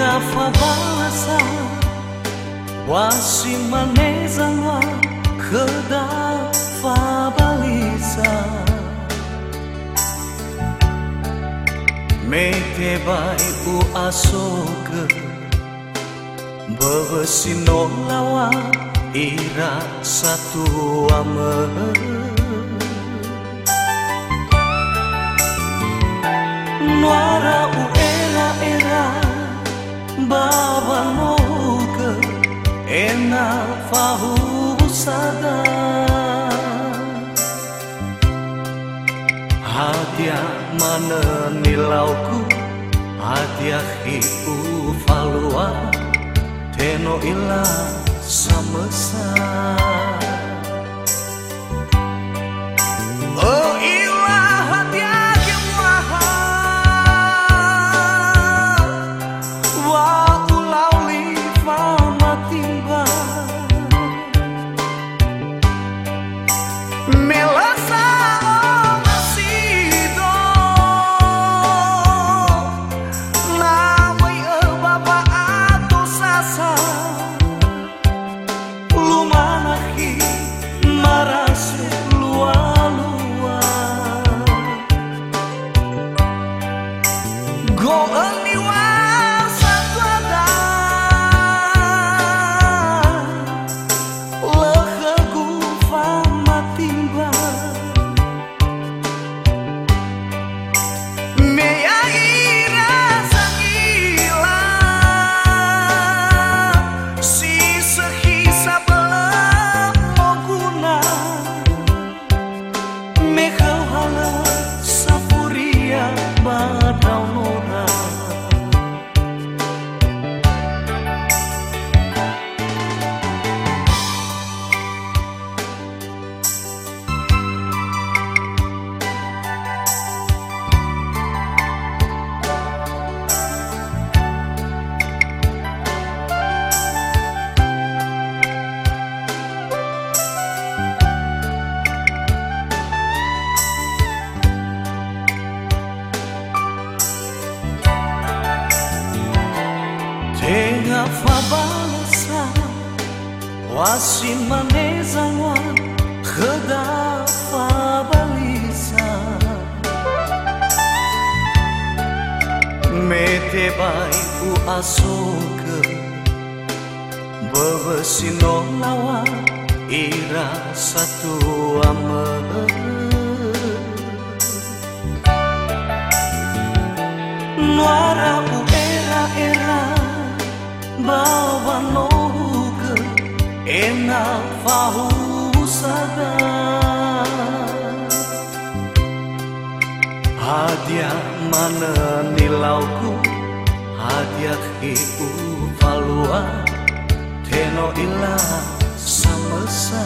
Tenga fabalasa Wasi manezangwa Keda fabalisa. Mete bai u asoga Bebesino lawa Ira satu amah nuara u Atya manenilauku Atyahi faluan, Teno ila samesan Wasi manezangwa Kheda fabalisa Mete bai u asoka Bebesino lawa, Ira satu amah Nuara u era era, bawa no ينفعه sadar Hadiah mana nilauku? Hadiah itu palua Teno ilah samesa